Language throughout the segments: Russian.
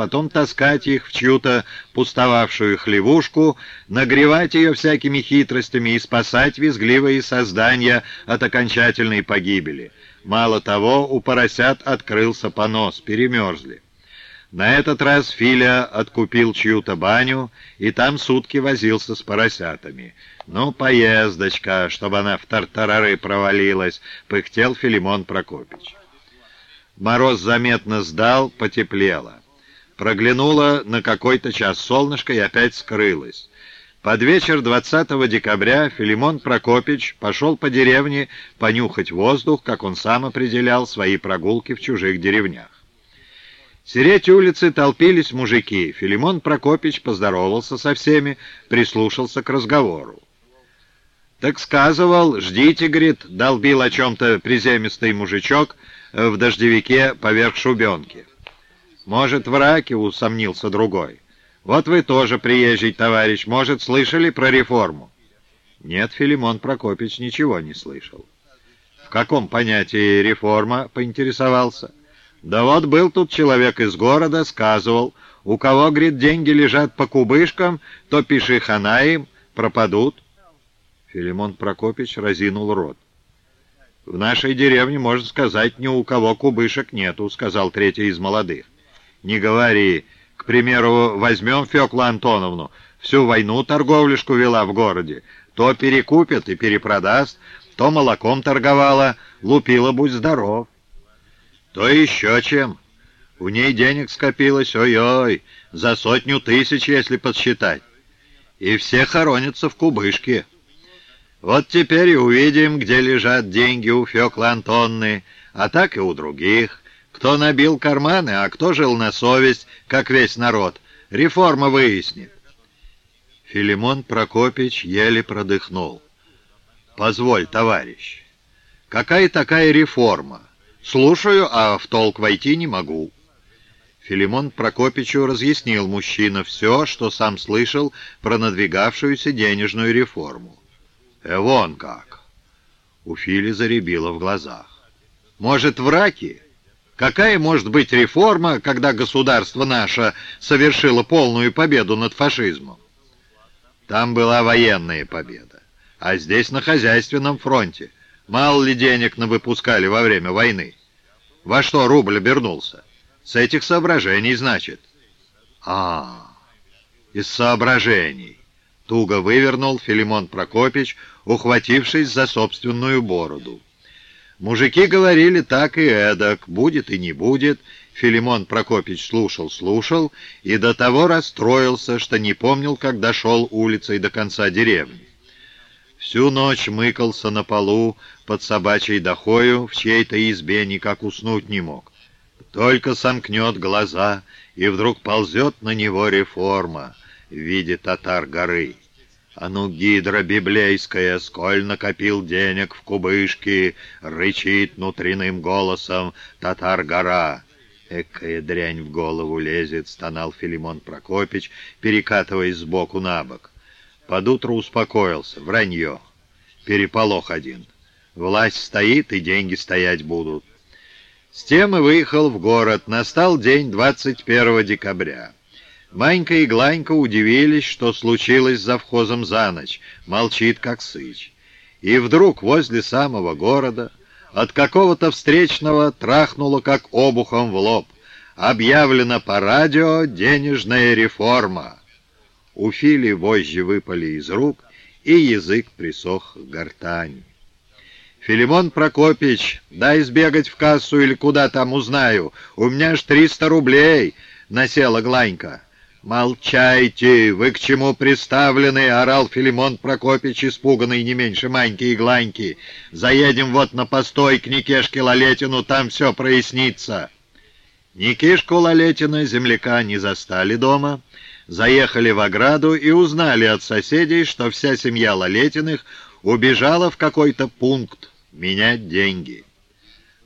потом таскать их в чью-то пустовавшую хлевушку, нагревать ее всякими хитростями и спасать визгливые создания от окончательной погибели. Мало того, у поросят открылся понос, перемерзли. На этот раз Филя откупил чью-то баню, и там сутки возился с поросятами. «Ну, поездочка, чтобы она в тартарары провалилась», — пыхтел Филимон Прокопич. Мороз заметно сдал, потеплело. Проглянуло на какой-то час солнышко и опять скрылось. Под вечер 20 декабря Филимон Прокопич пошел по деревне понюхать воздух, как он сам определял свои прогулки в чужих деревнях. Сереть улицы толпились мужики. Филимон Прокопич поздоровался со всеми, прислушался к разговору. «Так сказывал, ждите, — говорит, — долбил о чем-то приземистый мужичок в дождевике поверх шубенки. Может, в раке, — усомнился другой. Вот вы тоже приезжий товарищ, может, слышали про реформу?» Нет, Филимон Прокопич ничего не слышал. «В каком понятии реформа?» — поинтересовался. Да вот был тут человек из города, сказывал, у кого, говорит, деньги лежат по кубышкам, то пиши хана им, пропадут. Филимон Прокопич разинул рот. «В нашей деревне, можно сказать, ни у кого кубышек нету», — сказал третий из молодых. «Не говори. К примеру, возьмем Феклу Антоновну. Всю войну торговлюшку вела в городе. То перекупит и перепродаст, то молоком торговала, лупила, будь здоров» то еще чем. У ней денег скопилось, ой-ой, за сотню тысяч, если подсчитать. И все хоронятся в кубышке. Вот теперь и увидим, где лежат деньги у Феклы Антонны, а так и у других. Кто набил карманы, а кто жил на совесть, как весь народ. Реформа выяснит. Филимон Прокопич еле продыхнул. «Позволь, товарищ, какая такая реформа?» «Слушаю, а в толк войти не могу». Филимон Прокопичу разъяснил мужчина все, что сам слышал про надвигавшуюся денежную реформу. «Э, вон как!» У Фили заребило в глазах. «Может, в раке? Какая может быть реформа, когда государство наше совершило полную победу над фашизмом? Там была военная победа, а здесь на хозяйственном фронте». Мало ли денег выпускали во время войны? Во что рубль обернулся? С этих соображений, значит. А, из соображений. Туго вывернул Филимон Прокопич, ухватившись за собственную бороду. Мужики говорили так и эдак, будет и не будет. Филимон Прокопич слушал-слушал и до того расстроился, что не помнил, как дошел улицей до конца деревни. Всю ночь мыкался на полу под собачьей дохою, в чьей-то избе никак уснуть не мог. Только сомкнет глаза, и вдруг ползет на него реформа в виде татар горы. А ну, гидра библейская, сколь накопил денег в кубышке, рычит внутренним голосом татар-гора. Экая дрянь в голову лезет, стонал Филимон Прокопич, перекатываясь сбоку на бок. Под утро успокоился. Вранье. Переполох один. Власть стоит, и деньги стоять будут. С тем и выехал в город. Настал день 21 декабря. Манька и Гланька удивились, что случилось за вхозом за ночь. Молчит, как сыч. И вдруг возле самого города от какого-то встречного трахнуло, как обухом в лоб. Объявлена по радио денежная реформа. У Фили вожжи выпали из рук, и язык присох к гортани. «Филимон Прокопич, дай сбегать в кассу или куда там узнаю. У меня ж триста рублей!» — насела Гланька. «Молчайте! Вы к чему приставлены?» — орал Филимон Прокопич, испуганный не меньше Маньки и Гланьки. «Заедем вот на постой к Никешке Лалетину, там все прояснится». Никишку Лалетина земляка не застали дома заехали в ограду и узнали от соседей, что вся семья Лалетиных убежала в какой-то пункт менять деньги.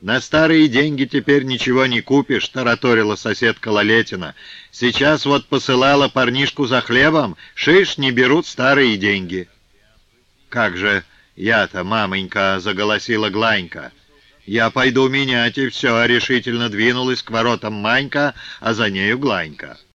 «На старые деньги теперь ничего не купишь», — тараторила соседка Лалетина. «Сейчас вот посылала парнишку за хлебом, шиш, не берут старые деньги». «Как же я-то, маменька», — заголосила Гланька. «Я пойду менять, и все», — решительно двинулась к воротам Манька, а за нею Гланька.